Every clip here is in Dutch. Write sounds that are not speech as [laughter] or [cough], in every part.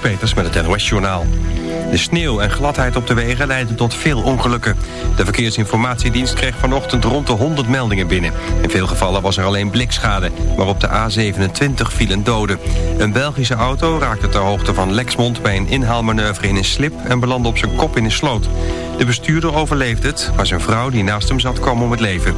Peters met het NOS Journaal. De sneeuw en gladheid op de wegen leiden tot veel ongelukken. De Verkeersinformatiedienst kreeg vanochtend rond de 100 meldingen binnen. In veel gevallen was er alleen blikschade, maar op de A27 vielen doden. Een Belgische auto raakte ter hoogte van Lexmond bij een inhaalmanoeuvre in een slip... en belandde op zijn kop in een sloot. De bestuurder overleefde het, maar zijn vrouw die naast hem zat kwam om het leven.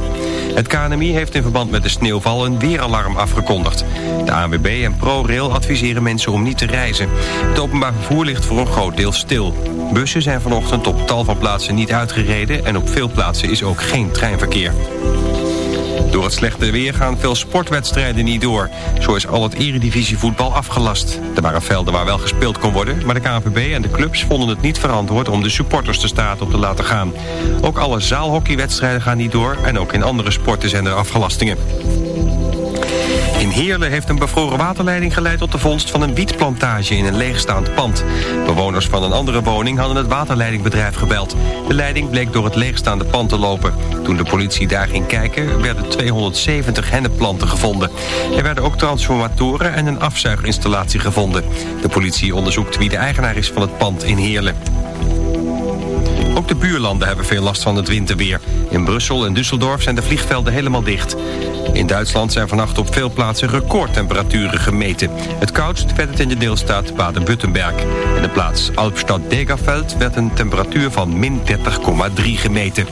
Het KNMI heeft in verband met de sneeuwval een weeralarm afgekondigd. De ANWB en ProRail adviseren mensen om niet te reizen. Het openbaar vervoer ligt voor een groot deel stil. Bussen zijn vanochtend op tal van plaatsen niet uitgereden... en op veel plaatsen is ook geen treinverkeer. Door het slechte weer gaan veel sportwedstrijden niet door. Zo is al het eredivisievoetbal afgelast. Er waren velden waar wel gespeeld kon worden... maar de KNVB en de clubs vonden het niet verantwoord... om de supporters de straat op te laten gaan. Ook alle zaalhockeywedstrijden gaan niet door... en ook in andere sporten zijn er afgelastingen. In Heerlen heeft een bevroren waterleiding geleid tot de vondst van een wietplantage in een leegstaand pand. Bewoners van een andere woning hadden het waterleidingbedrijf gebeld. De leiding bleek door het leegstaande pand te lopen. Toen de politie daar ging kijken werden 270 hennepplanten gevonden. Er werden ook transformatoren en een afzuiginstallatie gevonden. De politie onderzoekt wie de eigenaar is van het pand in Heerlen. Ook de buurlanden hebben veel last van het winterweer. In Brussel en Düsseldorf zijn de vliegvelden helemaal dicht. In Duitsland zijn vannacht op veel plaatsen recordtemperaturen gemeten. Het koudst werd het in de deelstaat Baden-Württemberg. In de plaats Alpstad-Degerveld werd een temperatuur van min 30,3 gemeten.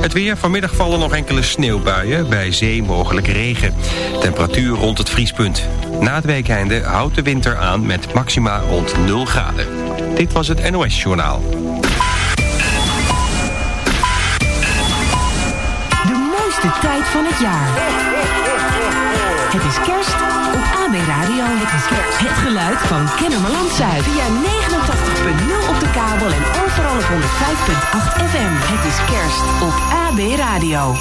Het weer, vanmiddag vallen nog enkele sneeuwbuien, bij zee mogelijk regen. Temperatuur rond het vriespunt. Na het weekende houdt de winter aan met maxima rond 0 graden. Dit was het NOS Journaal. De tijd van het jaar. Het is kerst op AB Radio. Het is kerst. Het geluid van Kennemerland Zuid. Via 89.0 op de kabel en overal op 105.8 FM. Het is kerst op AB Radio.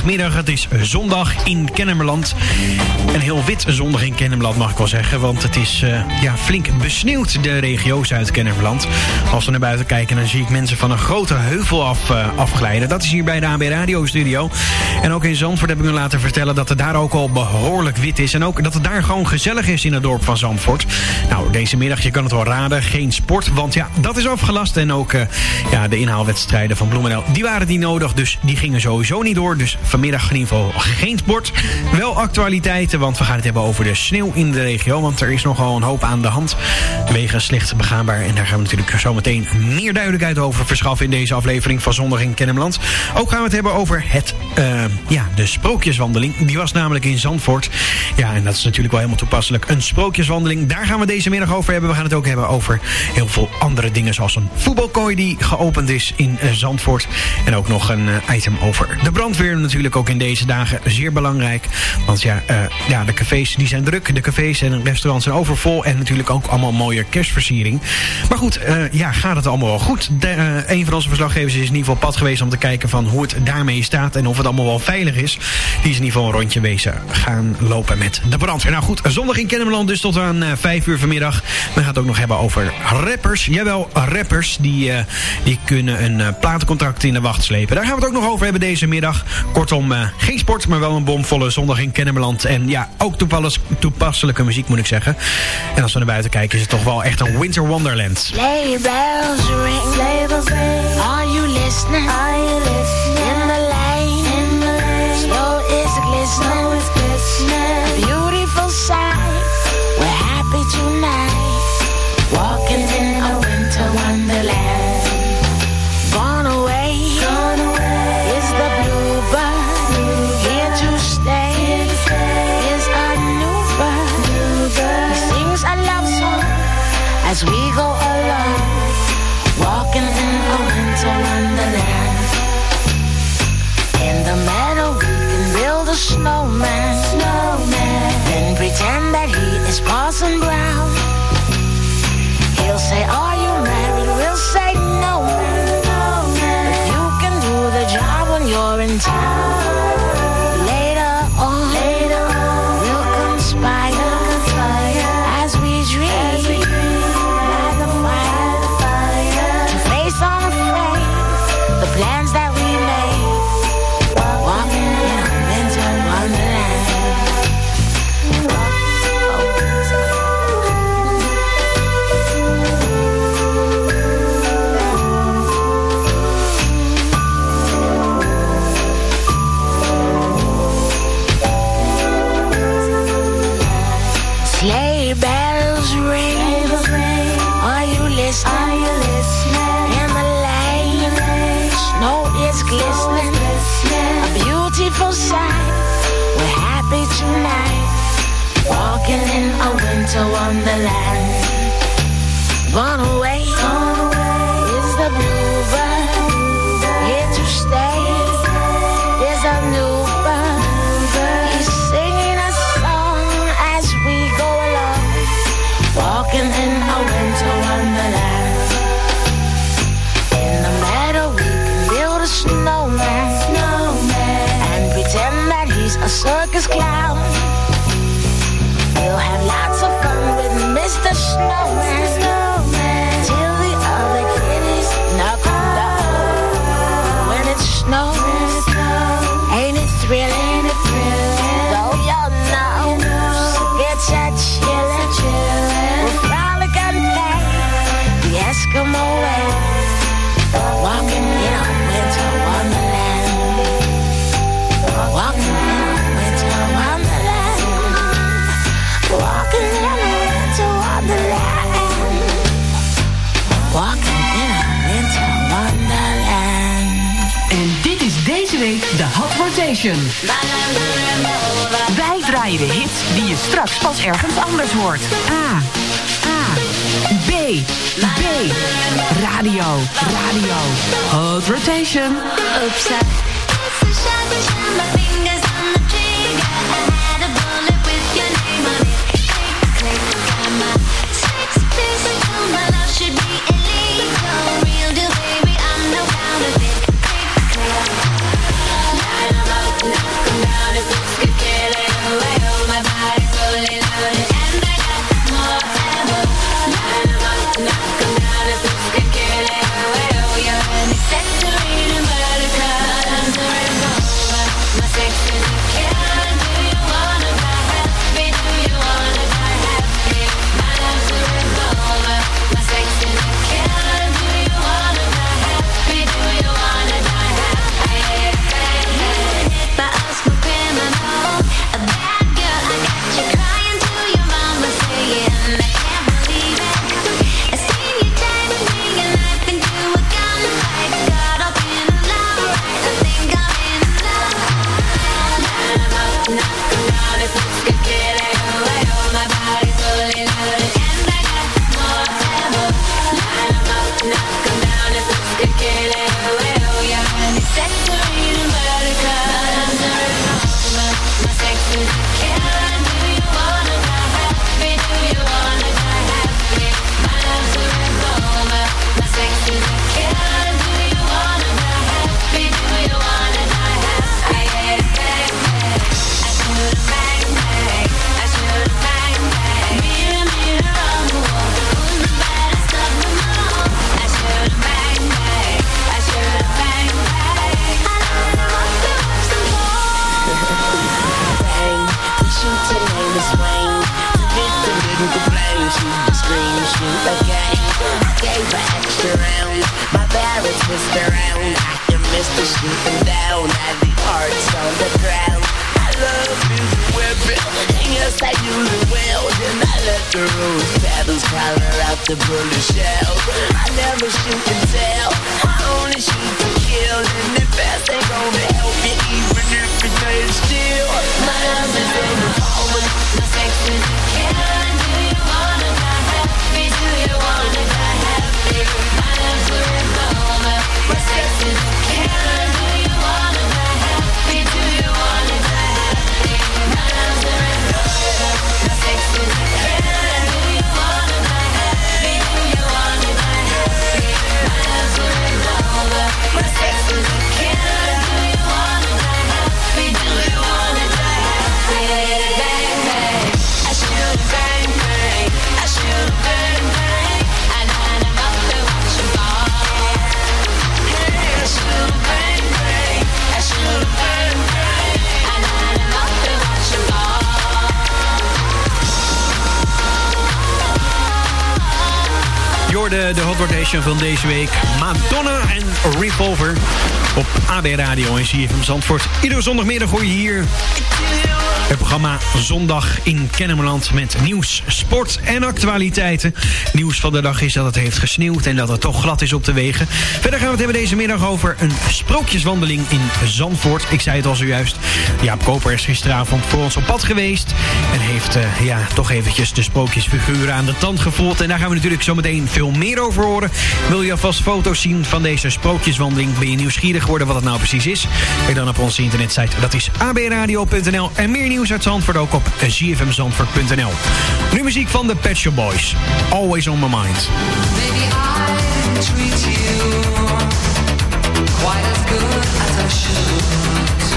Zondagmiddag. Het is zondag in Kennemerland. Een heel wit zondag in Kennemerland mag ik wel zeggen. Want het is eh, ja, flink besneeuwd, de regio Zuid-Kennemerland. Als we naar buiten kijken, dan zie ik mensen van een grote heuvel af, eh, afglijden. Dat is hier bij de AB Radio Studio. En ook in Zandvoort heb ik me laten vertellen dat het daar ook al behoorlijk wit is. En ook dat het daar gewoon gezellig is in het dorp van Zandvoort. Nou, deze middag, je kan het wel raden, geen sport. Want ja, dat is afgelast. En ook eh, ja, de inhaalwedstrijden van Bloemendaal, die waren niet nodig. Dus die gingen sowieso niet door. Dus vanmiddag in ieder geval geen sport. Wel actualiteiten, want we gaan het hebben over de sneeuw in de regio. Want er is nogal een hoop aan de hand. Wegen slecht begaanbaar. En daar gaan we natuurlijk zo meteen meer duidelijkheid over verschaffen... in deze aflevering van Zondag in Kennemerland. Ook gaan we het hebben over het, eh, ja, de sprookjeswandeling. Die was namelijk in Zandvoort. Ja, en dat is natuurlijk wel helemaal toepasselijk. Een sprookjeswandeling, daar gaan we deze middag over hebben. We gaan het ook hebben over heel veel andere dingen... zoals een voetbalkooi die geopend is in eh, Zandvoort. En ook nog een eh, item over de brandweer. Natuurlijk ook in deze dagen zeer belangrijk. Want ja, eh, ja, de cafés die zijn druk. De cafés en restaurants zijn overvol. En natuurlijk ook allemaal mooie kerstversiering. Maar goed, eh, ja, gaat het allemaal wel goed? De, eh, een van onze verslaggevers is in ieder geval pad geweest... om te kijken van hoe het daarmee staat... en of het allemaal wel veilig is. Die is in ieder geval een rondje wezen gaan lopen met de brandweer. Nou goed, zondag in Kennemerland dus tot aan eh, 5 uur vanmiddag. We gaan het ook nog hebben over rappers. Jawel, rappers die, die kunnen een platencontract in de wacht slepen. Daar gaan we het ook nog over hebben deze middag. Kortom, eh, geen sport, maar wel een bomvolle zondag in Kennemerland. En ja, ook toepass toepasselijke muziek moet ik zeggen. En als we naar buiten kijken is het toch wel echt een winter wonderland. Sleigh bells ring. Sleigh bells ring. Are you listening? Are you listening? On the land. Run away, run away is the bluebird Here to stay is a new bird. He's singing a song as we go along, walking in a winter wonderland. In the meadow we can build a snowman, snowman, and pretend that he's a circus clown. We'll have lots of fun no. Wij draaien de hits die je straks pas ergens anders hoort. A. A. B. B. Radio. Radio. Hot Rotation. Upside. De Hot Rotation van deze week. Madonna en Revolver op AB Radio en CFM Zandvoort. Iedere zondagmiddag hoor je hier het programma Zondag in Kennemerland met nieuws, sport en actualiteiten. Nieuws van de dag is dat het heeft gesneeuwd en dat het toch glad is op de wegen. Verder gaan we het hebben deze middag over een sprookjeswandeling in Zandvoort. Ik zei het al zojuist. Jaap Koper is gisteravond voor ons op pad geweest. En heeft uh, ja, toch eventjes de sprookjesfiguren aan de tand gevoeld. En daar gaan we natuurlijk zo meteen veel meer over horen. Wil je alvast foto's zien van deze sprookjeswandeling? Ben je nieuwsgierig geworden wat het nou precies is? Kijk dan op onze internetsite. Dat is abradio.nl. En meer nieuws uit Zandvoort ook op zfmzandvoort.nl. Nu muziek van de Pet Shop Boys. Always on my mind. Maybe I treat you quite as good as I should.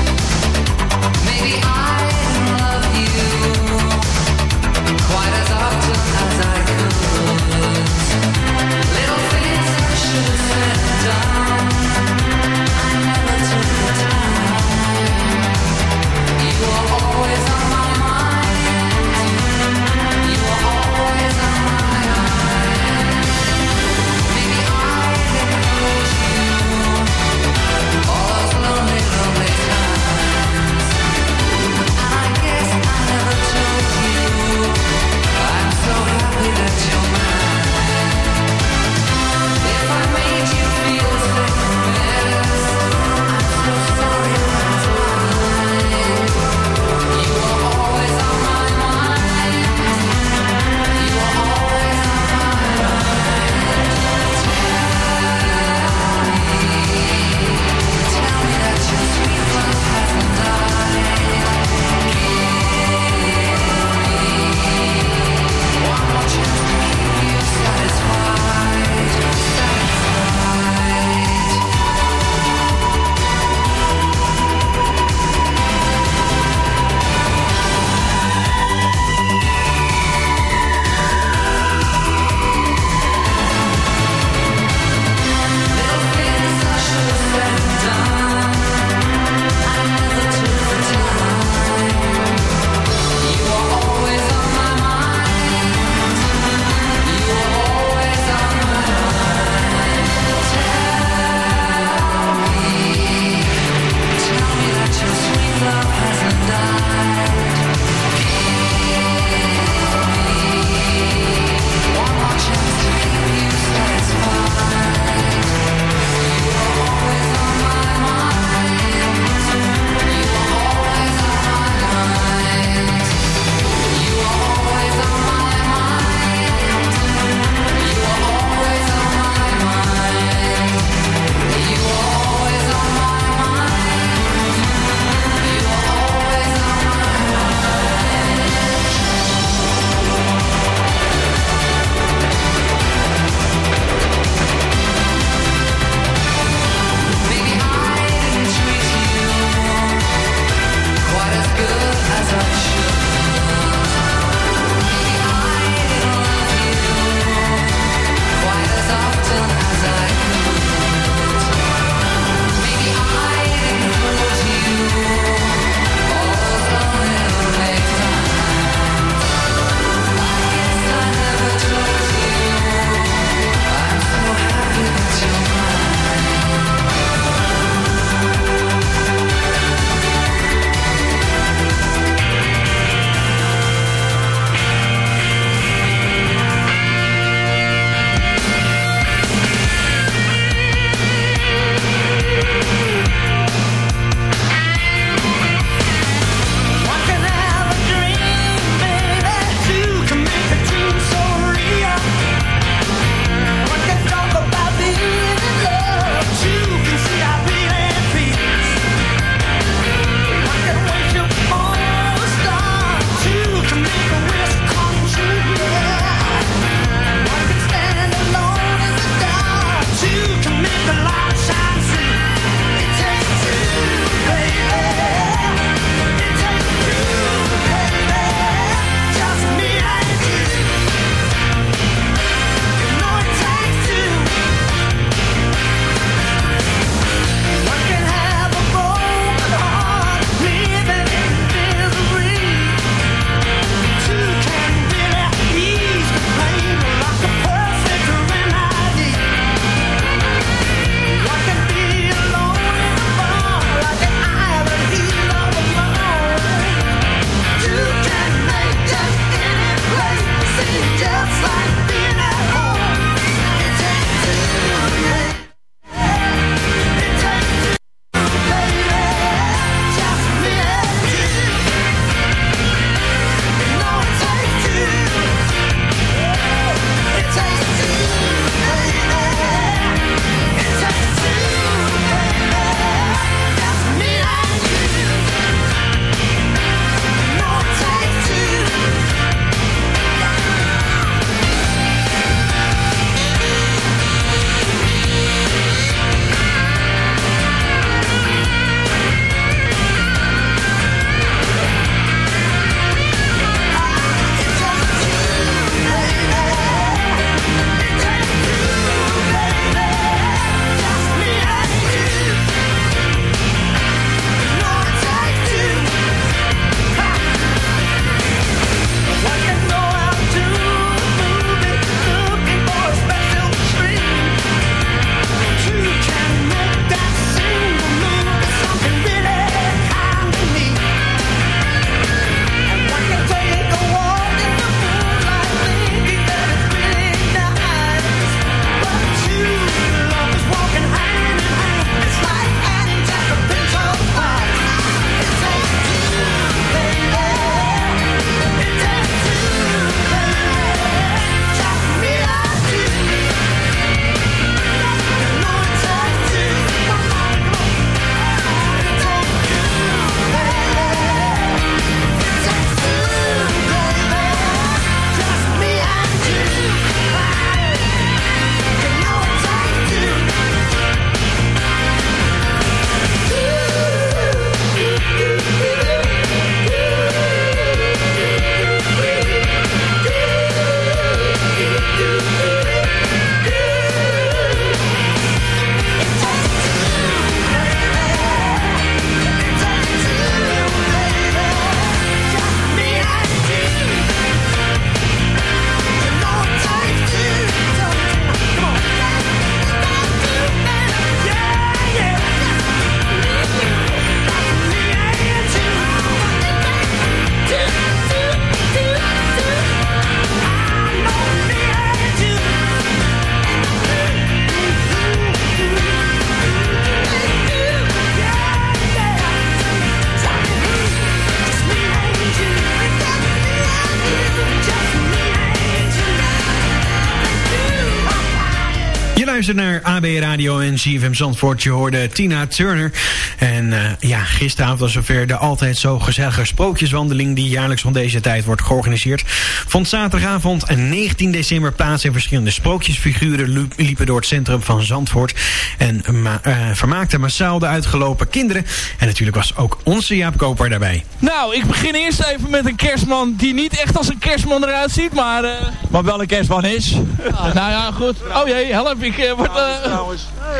AB Radio en CFM Zandvoort. Je hoorde Tina Turner. En eh, ja, gisteravond was zover de altijd zo gezellige sprookjeswandeling... die jaarlijks van deze tijd wordt georganiseerd. Vond zaterdagavond 19 december plaats... en verschillende sprookjesfiguren liepen door het centrum van Zandvoort... en ma uh, vermaakten massaal de uitgelopen kinderen. En natuurlijk was ook onze Jaap Koper daarbij. Nou, ik begin eerst even met een kerstman... die niet echt als een kerstman eruit ziet, maar... Uh... Maar wel een kerstman is. Ah, nou ja, goed. Oh jee, help. Ik uh, word... Uh,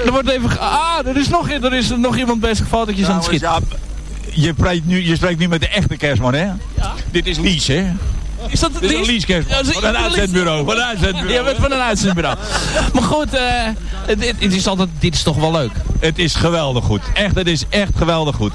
er wordt even... Ah, er is nog, er is nog iemand bezig fotootjes aan het schieten. Ja, je, spreekt nu, je spreekt nu met de echte kerstman, hè? Ja. Dit is Lies, hè? Is dat Dit is een Lies kerstman. Ja, van een uitzendbureau. Van een uitzendbureau. Je bent van een uitzendbureau. maar goed, uh, is altijd, dit is toch wel leuk? Het is geweldig goed. Echt, het is echt geweldig goed.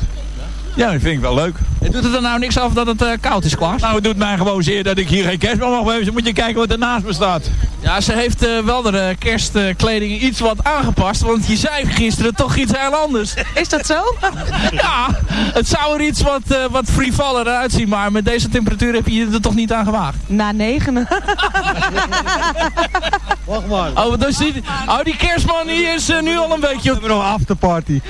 Ja, dat vind ik wel leuk. En doet het er nou niks af dat het uh, koud is, Klaas? Nou, het doet mij gewoon zeer dat ik hier geen kerstman mag hebben. Dus moet je kijken wat er naast me staat. Ja, ze heeft uh, wel de uh, kerstkleding iets wat aangepast. Want je zei gisteren toch iets heel anders. Is dat zo? [laughs] ja, het zou er iets wat, uh, wat frivoller uitzien. Maar met deze temperatuur heb je er toch niet aan gewaagd? Na negenen. [laughs] Wacht maar. Oh, dus die, oh, die kerstman die is nu al een beetje... We hebben nog afterparty.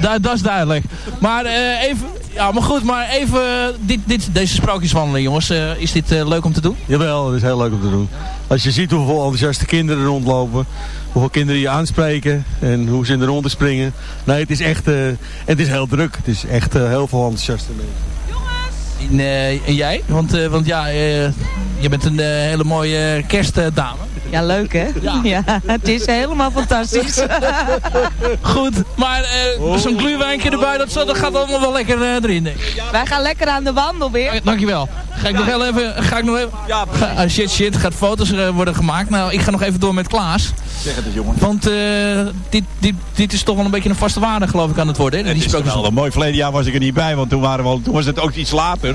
Da, dat is duidelijk. Maar even... Ja, maar goed, maar even dit, dit, deze sprookjeswandeling, jongens. Uh, is dit uh, leuk om te doen? Jawel, het is heel leuk om te doen. Als je ziet hoeveel enthousiaste kinderen er rondlopen, hoeveel kinderen je aanspreken en hoe ze in de ronde springen. Nee, het is echt, uh, het is heel druk. Het is echt heel veel enthousiaste mensen. En, en jij? Want, want ja, je bent een hele mooie kerstdame. Ja, leuk hè? Ja. ja. het is helemaal fantastisch. [laughs] Goed, maar uh, zo'n gluwijntje erbij, dat, dat gaat allemaal wel lekker uh, erin. Wij gaan lekker aan de wandel weer. Uh, dankjewel. Ga ik nog heel even... Ga ik nog even ja, ga, shit, shit, gaat foto's worden gemaakt. Nou, ik ga nog even door met Klaas. Zeg het eens, jongen. Want dit, dit, dit is toch wel een beetje een vaste waarde, geloof ik, aan het worden. Hè? Het Die is wel mooi. Verleden jaar was ik er niet bij, want toen, waren we al, toen was het ook iets later.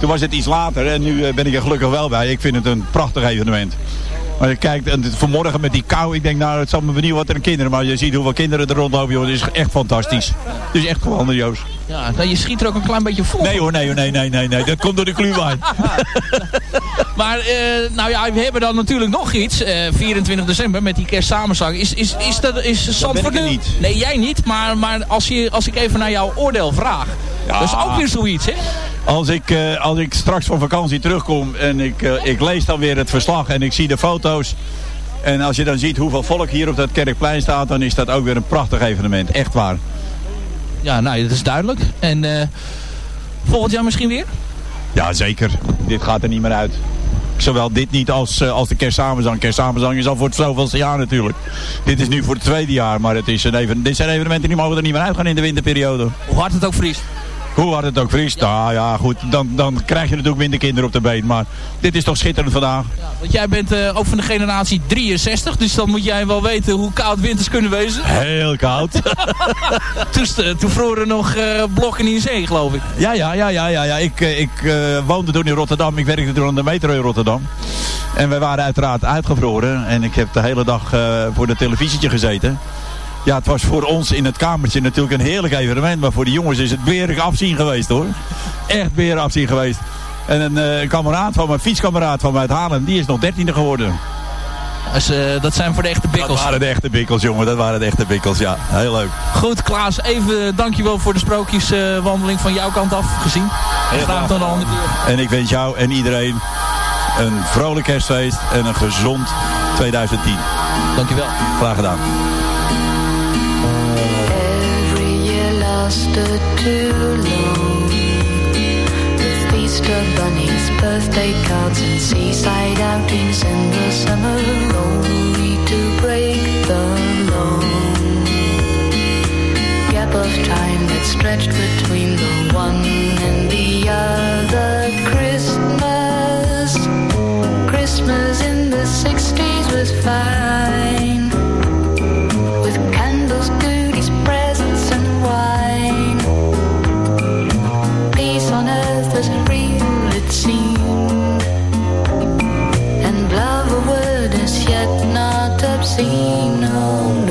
Toen was het iets later en nu ben ik er gelukkig wel bij. Ik vind het een prachtig evenement. Maar je kijkt, en vanmorgen met die kou, ik denk nou, het zal me benieuwen wat er een kinderen, maar je ziet hoeveel kinderen er rondlopen, joh, het is echt fantastisch. Het is echt gewoon, Joost. Ja, nou, je schiet er ook een klein beetje vol. Nee hoor, nee hoor, nee, nee, nee, nee, dat komt door de kluwijn. [laughs] maar, uh, nou ja, we hebben dan natuurlijk nog iets, uh, 24 december, met die kerstsamenzang. Is, is, is dat, is Zandvoort niet. Nee, jij niet, maar, maar als, je, als ik even naar jouw oordeel vraag, ja. dat is ook weer zoiets, hè? Als ik, uh, als ik straks van vakantie terugkom en ik, ik lees dan weer het verslag en ik zie de foto's. En als je dan ziet hoeveel volk hier op dat kerkplein staat, dan is dat ook weer een prachtig evenement. Echt waar. Ja, nou, dat is duidelijk. En uh, volgend jaar misschien weer? Ja, zeker. Dit gaat er niet meer uit. Zowel dit niet als, als de kerstsamenzang. Kerstsamenzang is al voor het zoveelste jaar natuurlijk. Dit is nu voor het tweede jaar, maar het is een even, dit zijn evenementen die mogen er niet meer uitgaan in de winterperiode. Hoe hard het ook vriest. Hoe hard het ook vriest. Ja. Nou ja, goed. Dan, dan krijg je natuurlijk minder kinderen op de been. Maar dit is toch schitterend vandaag. Ja, want jij bent uh, ook van de generatie 63. Dus dan moet jij wel weten hoe koud winters kunnen wezen. Heel koud. [laughs] toen, toen vroegen nog uh, blokken in zee, geloof ik. Ja, ja, ja. ja, ja, ja. Ik, ik woonde toen in Rotterdam. Ik werkte toen aan de metro in Rotterdam. En wij waren uiteraard uitgevroren. En ik heb de hele dag voor de televisietje gezeten. Ja, het was voor ons in het kamertje natuurlijk een heerlijk evenement. Maar voor de jongens is het berig afzien geweest hoor. Echt berig afzien geweest. En een, uh, een kameraad van mijn fietskameraad van mij uit Haarlem, die is nog dertiende geworden. Dus, uh, dat zijn voor de echte bikkels. Dat waren de echte bikkels, jongen. Dat waren de echte bikkels, ja. Heel leuk. Goed, Klaas. Even dankjewel voor de sprookjeswandeling uh, van jouw kant af gezien. Heel graag tot de andere keer. En ik wens jou en iedereen een vrolijk kerstfeest en een gezond 2010. Dankjewel. Graag gedaan. Christmas. Christmas in the 60s was fine. seen no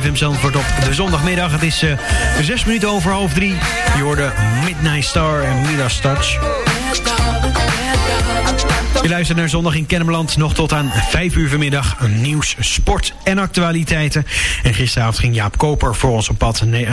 CFM Zandvoort op de zondagmiddag. Het is uh, zes minuten over half drie. Je hoorde Midnight Star en Midas Touch. Je luistert naar Zondag in Kennemerland. Nog tot aan 5 uur vanmiddag. Nieuws, sport en actualiteiten. En gisteravond ging Jaap Koper voor ons op pad nee, uh,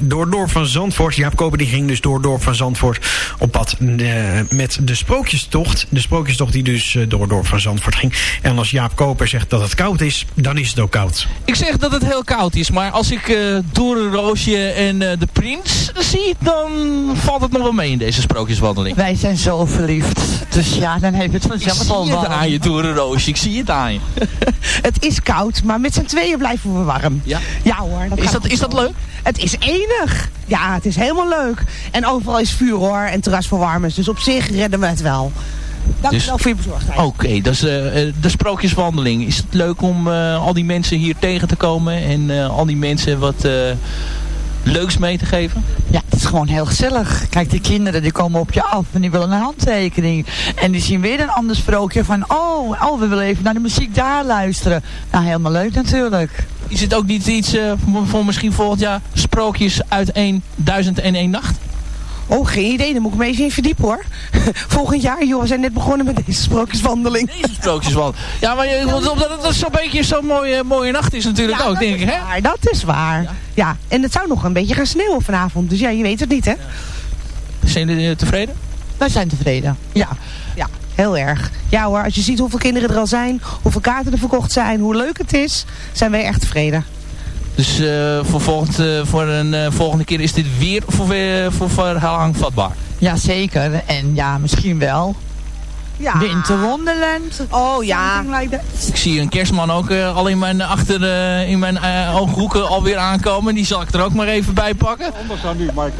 door het dorp van Zandvoort. Jaap Koper die ging dus door het dorp van Zandvoort op pad uh, met de sprookjestocht. De sprookjestocht die dus uh, door het dorp van Zandvoort ging. En als Jaap Koper zegt dat het koud is, dan is het ook koud. Ik zeg dat het heel koud is. Maar als ik uh, Doornroosje en uh, de Prins zie, dan valt het nog wel mee in deze sprookjeswandeling. Wij zijn zo verliefd. Dus ja, dan heeft het vanzelf al warm. Ik zie het aan je, Doornroosje. Ik zie het aan je. het is koud, maar met z'n tweeën blijven we warm. Ja, ja hoor. Dat is, dat, is dat leuk? Het is enig. Ja, het is helemaal leuk. En overal is vuur hoor en terrasverwarmers. Dus op zich redden we het wel. Dank dus, wel voor je bezorgdheid. Oké, okay, is uh, de sprookjeswandeling. Is het leuk om uh, al die mensen hier tegen te komen en uh, al die mensen wat leuks mee te geven? Ja, het is gewoon heel gezellig. Kijk, die kinderen die komen op je af en die willen een handtekening. En die zien weer een ander sprookje van, oh, oh we willen even naar de muziek daar luisteren. Nou, helemaal leuk natuurlijk. Is het ook niet iets voor, voor misschien volgend jaar sprookjes uit 1001 nacht? Oh, geen idee. Dan moet ik me eens in verdiepen hoor. [laughs] Volgend jaar, joh, we zijn net begonnen met deze sprookjeswandeling. Deze sprookjeswandeling. Ja, maar je, omdat het zo'n beetje zo'n mooie, mooie nacht is natuurlijk ja, ook, denk ik, hè? Waar, dat is waar. Ja. ja. en het zou nog een beetje gaan sneeuwen vanavond. Dus ja, je weet het niet, hè? Ja. Zijn jullie tevreden? Wij zijn tevreden, ja. Ja, heel erg. Ja hoor, als je ziet hoeveel kinderen er al zijn, hoeveel kaarten er verkocht zijn, hoe leuk het is, zijn wij echt tevreden. Dus uh, voor, volgend, uh, voor een uh, volgende keer is dit weer voor, voor, voor herhaling vatbaar. Jazeker. En ja, misschien wel. Ja. Winterwonderland. Oh ja. Like ik zie een kerstman ook al in mijn, achter, in mijn ooghoeken alweer aankomen. Die zal ik er ook maar even bij pakken.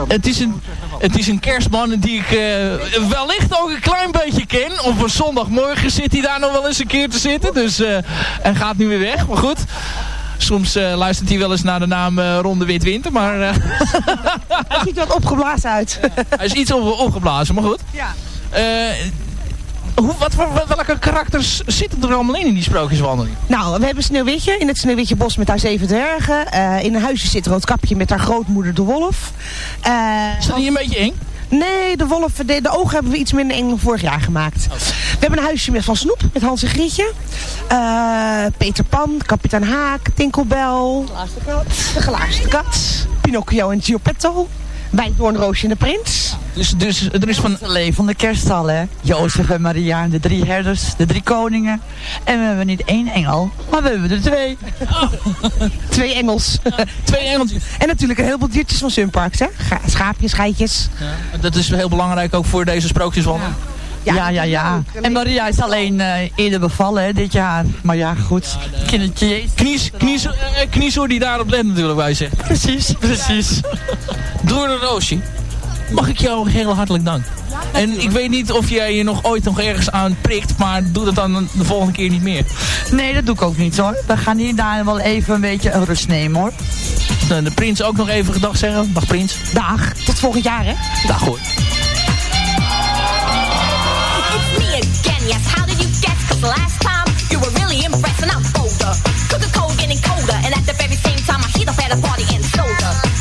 Het is een, het is een kerstman die ik wellicht ook een klein beetje ken. Op een zondagmorgen zit hij daar nog wel eens een keer te zitten. Dus, en gaat nu weer weg. Maar goed. Soms uh, luistert hij wel eens naar de naam uh, Ronde Wit Winter, maar... Uh, [laughs] hij ziet wat opgeblazen uit. hij is iets op, opgeblazen, maar goed. Ja. Hoe, wat, wat, welke karakters zitten er allemaal in in die sprookjeswandeling? Nou, we hebben Sneeuwwitje in het Sneeuwwitje bos met haar zeven dwergen. in een huisje zit Roodkapje met haar grootmoeder de wolf. is dat niet een beetje eng? Nee, de wolf, de, de, ogen hebben we iets minder eng dan vorig jaar gemaakt. Okay. We hebben een huisje met van Snoep, met Hans en Grietje. Uh, Peter Pan, Kapitein Haak, Tinkelbel. De Gelaarste Kat. Pinocchio en Giopetto. Bij Doornroosje en de Prins. Dus, dus er is van... Het van de kerststal, hè. Jozef en Maria, de drie herders, de drie koningen. En we hebben niet één engel, maar we hebben er twee. Oh. [laughs] twee engels. twee engeltjes. En natuurlijk een heleboel diertjes van Sunparks, hè. Schaapjes, geitjes. Ja, dat is heel belangrijk ook voor deze sprookjeswandel. Ja. Ja, ja, ja. ja. En Maria is alleen uh, eerder bevallen hè, dit jaar. Maar ja, goed. Kindertje Knies, knies, uh, kniesoor die daarop let natuurlijk, wij zeggen. Precies, precies. Door de roosje. Mag ik jou heel hartelijk dank. En ik weet niet of jij je nog ooit nog ergens aan prikt, maar doe dat dan de volgende keer niet meer. Nee, dat doe ik ook niet hoor. We gaan hier daar wel even een beetje een rust nemen hoor. De prins ook nog even gedag zeggen. Dag prins. Dag. Tot volgend jaar hè. Dag hoor. the fattest party in soda.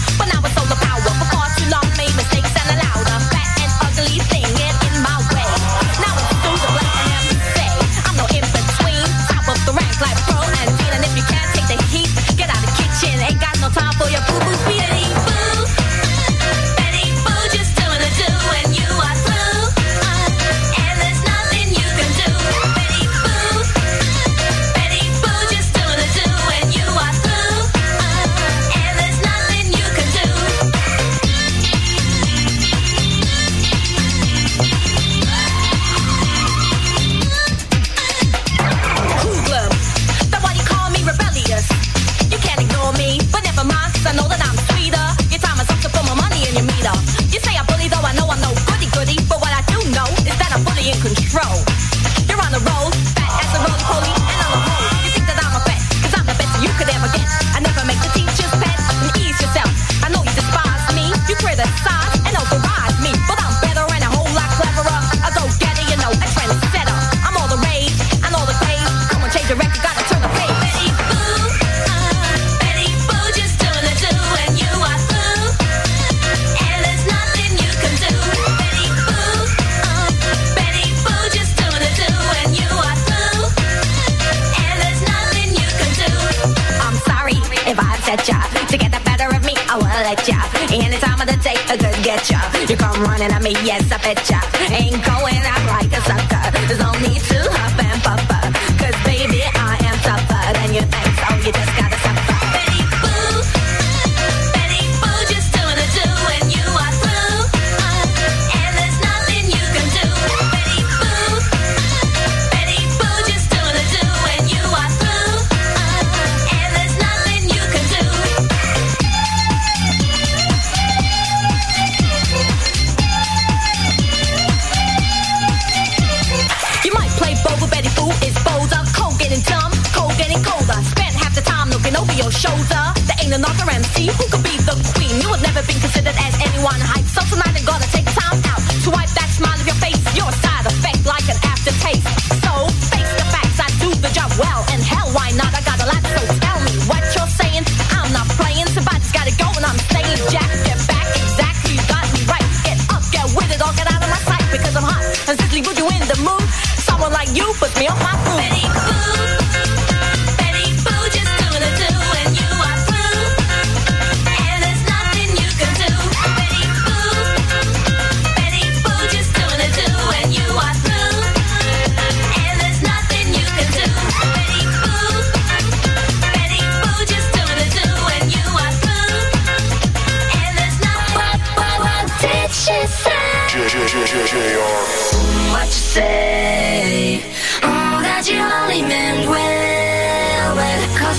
running I me, yes, I betcha. Ain't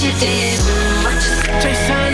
you. Jason.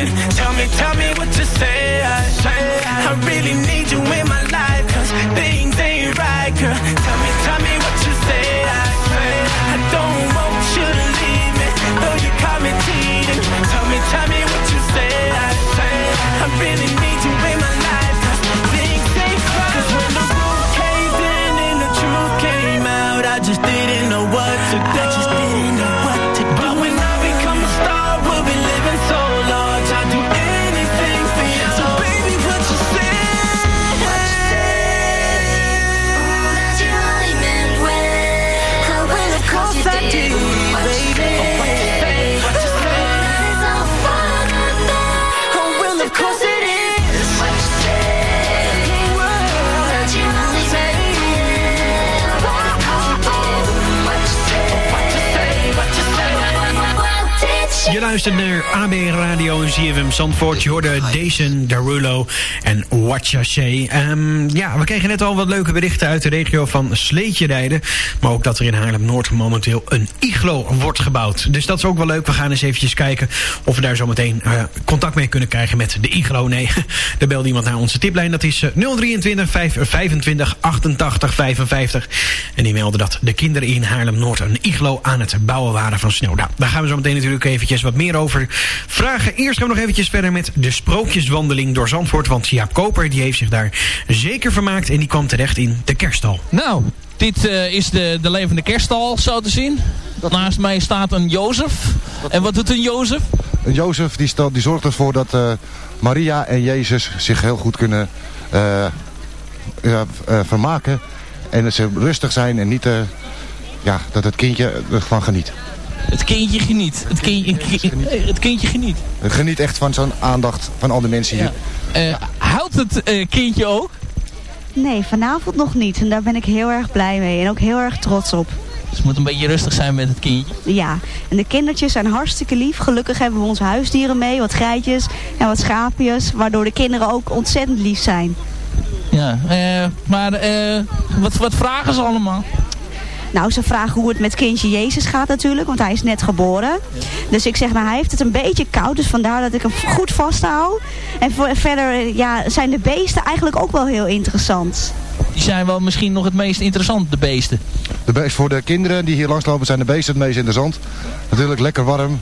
Tell me, tell me what you say. Luistert naar AB Radio en ZFM Zandvoort. Je hoorde Jason Derulo en Watchache. Um, ja, we kregen net al wat leuke berichten uit de regio van sleetje rijden. Maar ook dat er in Haarlem-Noord momenteel een iglo wordt gebouwd. Dus dat is ook wel leuk. We gaan eens eventjes kijken of we daar zo meteen uh, contact mee kunnen krijgen met de iglo. Nee, [laughs] er belt iemand naar onze tiplijn. Dat is 023 525 88 55. En die melden dat de kinderen in Haarlem-Noord een iglo aan het bouwen waren van sneeuw. Nou, daar gaan we zo meteen natuurlijk eventjes wat meer over vragen. Eerst gaan we nog eventjes verder met de sprookjeswandeling door Zandvoort. Want Jaap Koper die heeft zich daar zeker vermaakt. En die kwam terecht in de kerststal. Nou, dit uh, is de, de levende kerststal, zo te zien. Naast mij staat een Jozef. En wat doet een Jozef? Een Jozef die, die zorgt ervoor dat uh, Maria en Jezus zich heel goed kunnen uh, vermaken. En dat ze rustig zijn en niet ja, dat het kindje ervan geniet. Het kindje geniet. Het, kindje, het kindje geniet. Het geniet echt van zo'n aandacht van al die mensen hier. Ja. Uh, houdt het uh, kindje ook? Nee, vanavond nog niet. En daar ben ik heel erg blij mee. En ook heel erg trots op. Dus het moet een beetje rustig zijn met het kindje. Ja, en de kindertjes zijn hartstikke lief. Gelukkig hebben we onze huisdieren mee. Wat geitjes en wat schaapjes. Waardoor de kinderen ook ontzettend lief zijn. Ja, uh, maar wat, wat vragen ze allemaal? Nou, ze vragen hoe het met kindje Jezus gaat natuurlijk, want hij is net geboren. Dus ik zeg, nou hij heeft het een beetje koud, dus vandaar dat ik hem goed vasthoud. En voor, verder ja, zijn de beesten eigenlijk ook wel heel interessant. Die zijn wel misschien nog het meest interessant, de beesten. De beest, voor de kinderen die hier langslopen zijn de beesten het meest interessant. Natuurlijk lekker warm,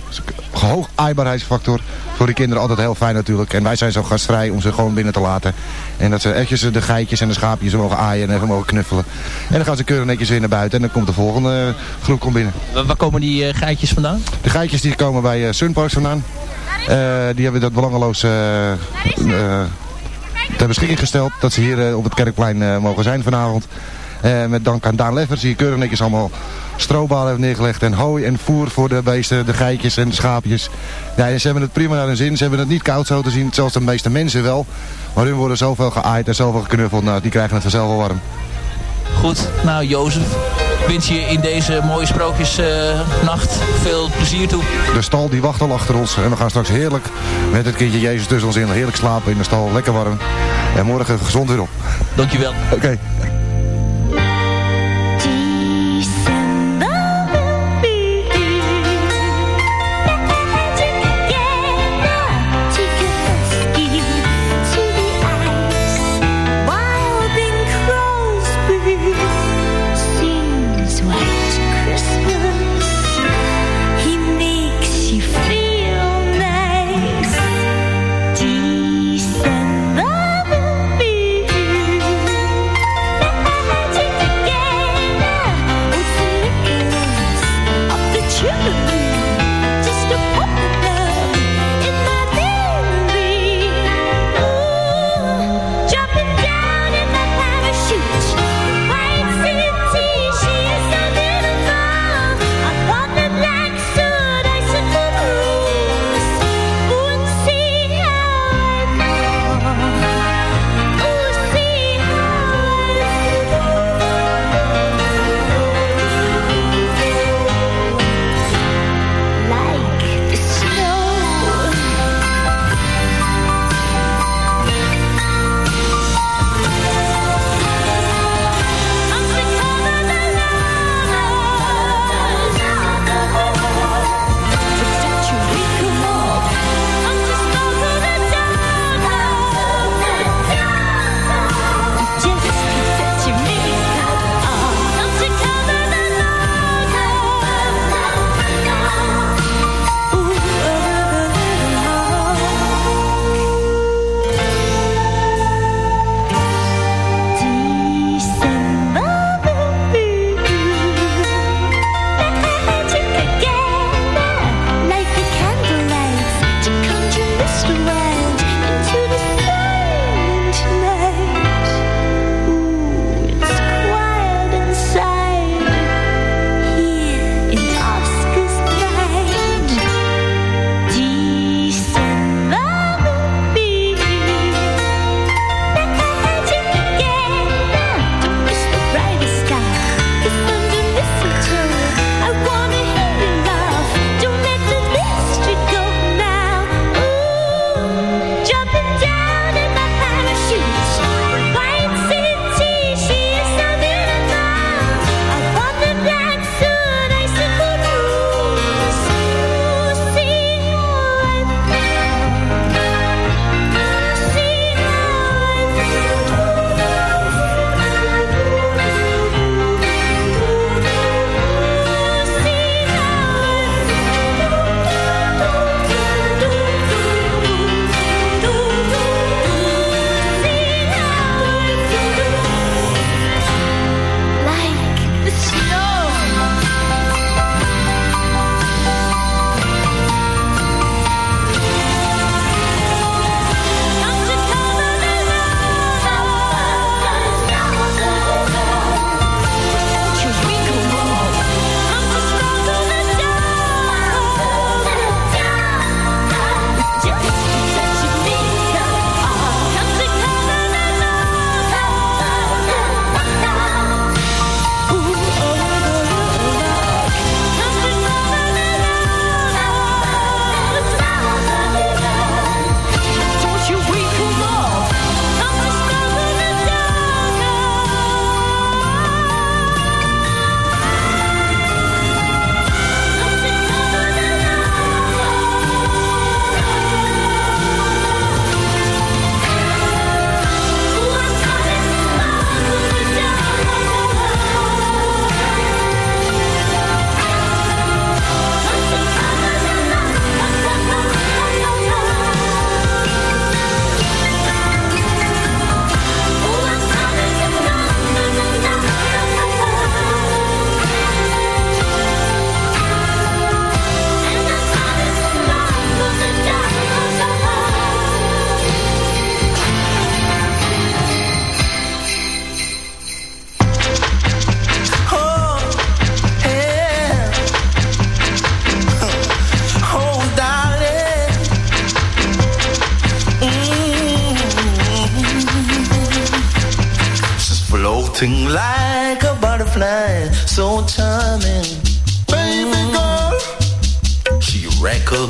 hoog aaibaarheidsfactor. Voor die kinderen altijd heel fijn natuurlijk. En wij zijn zo gastvrij om ze gewoon binnen te laten. En dat ze eventjes de geitjes en de schaapjes mogen aaien en even mogen knuffelen. En dan gaan ze keurig netjes weer naar buiten en dan komt de volgende groep komt binnen. Waar komen die uh, geitjes vandaan? De geitjes die komen bij uh, Sunparks vandaan. Uh, die hebben dat belangeloos ter beschikking gesteld. Dat ze hier op het Kerkplein mogen zijn vanavond. Uh, met dank aan Daan Leffers die keurig netjes allemaal strobalen heeft neergelegd. En hooi en voer voor de beesten, de geitjes en de schaapjes. Ja, ze hebben het prima naar hun zin. Ze hebben het niet koud zo te zien, zoals de meeste mensen wel. Maar hun worden zoveel geaaid en zoveel geknuffeld. Nou, die krijgen het vanzelf wel warm. Goed, nou Jozef, ik wens je in deze mooie sprookjesnacht veel plezier toe. De stal die wacht al achter ons en we gaan straks heerlijk met het kindje Jezus tussen ons in. Heerlijk slapen in de stal, lekker warm. En morgen gezond weer op. Dankjewel. Oké. Okay.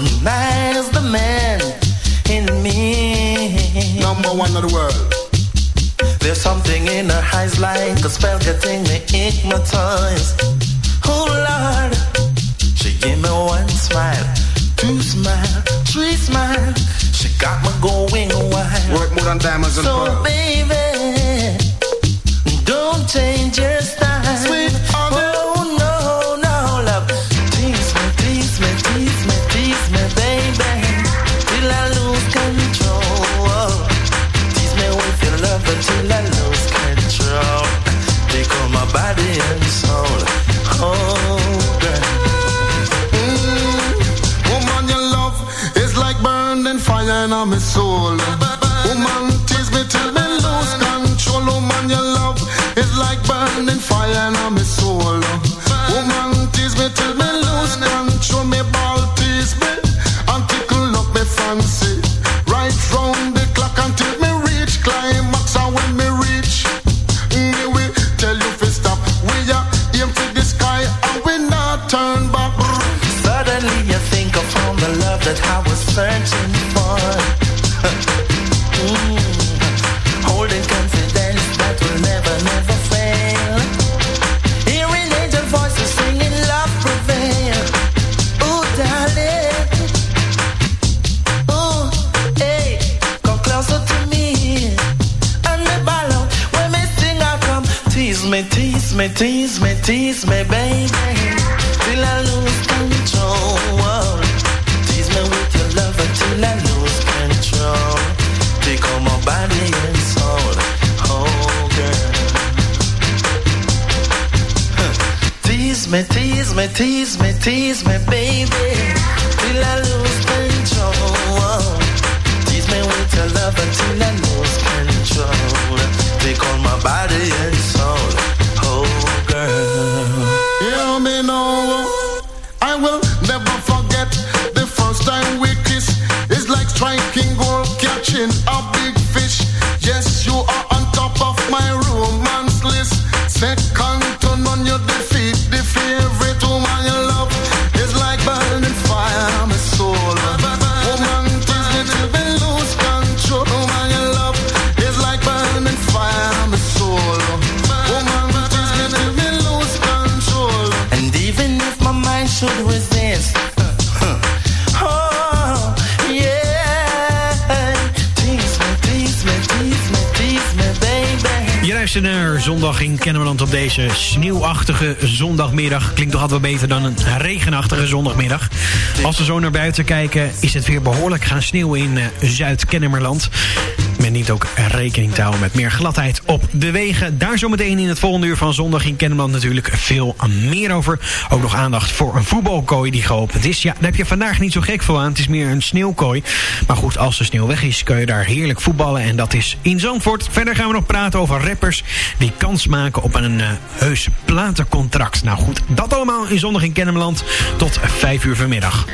Recognized the man in me. Number one of the world. There's something in her eyes like a spell getting me hypnotized. Oh Lord, she gave me one smile, two smile, three smile. She got me going wild. Work more than diamonds and So pearls. baby, don't change your style. Sweet in soul. Woman, tease me till me lose control. Woman, your love is like burning fire me, tease me, tease me, tease me, baby. Till I lose control. Tease me with your love until I lose control. Take on my body and soul. Oh, girl. Hear me now. I will never forget the first time we kiss. It's like striking gold, catching a big fish. Yes, you are on top of my romance list. Second naar Zondag in Kennemerland op deze sneeuwachtige zondagmiddag. Klinkt toch altijd wel beter dan een regenachtige zondagmiddag. Als we zo naar buiten kijken is het weer behoorlijk gaan sneeuwen in eh, Men dient ook rekening te houden met meer gladheid op de wegen. Daar zometeen in het volgende uur van Zondag in Kennemerland natuurlijk veel meer over. Ook nog aandacht voor een voetbalkooi die geopend is. Ja, daar heb je vandaag niet zo gek veel aan. Het is meer een sneeuwkooi. Maar goed, als de sneeuw weg is kun je daar heerlijk voetballen. En dat is in Zandvoort. Verder gaan we nog praten over rappers die kans maken op een uh, heus platencontract. Nou goed, dat allemaal in Zondag in Kennemerland tot 5 uur vanmiddag.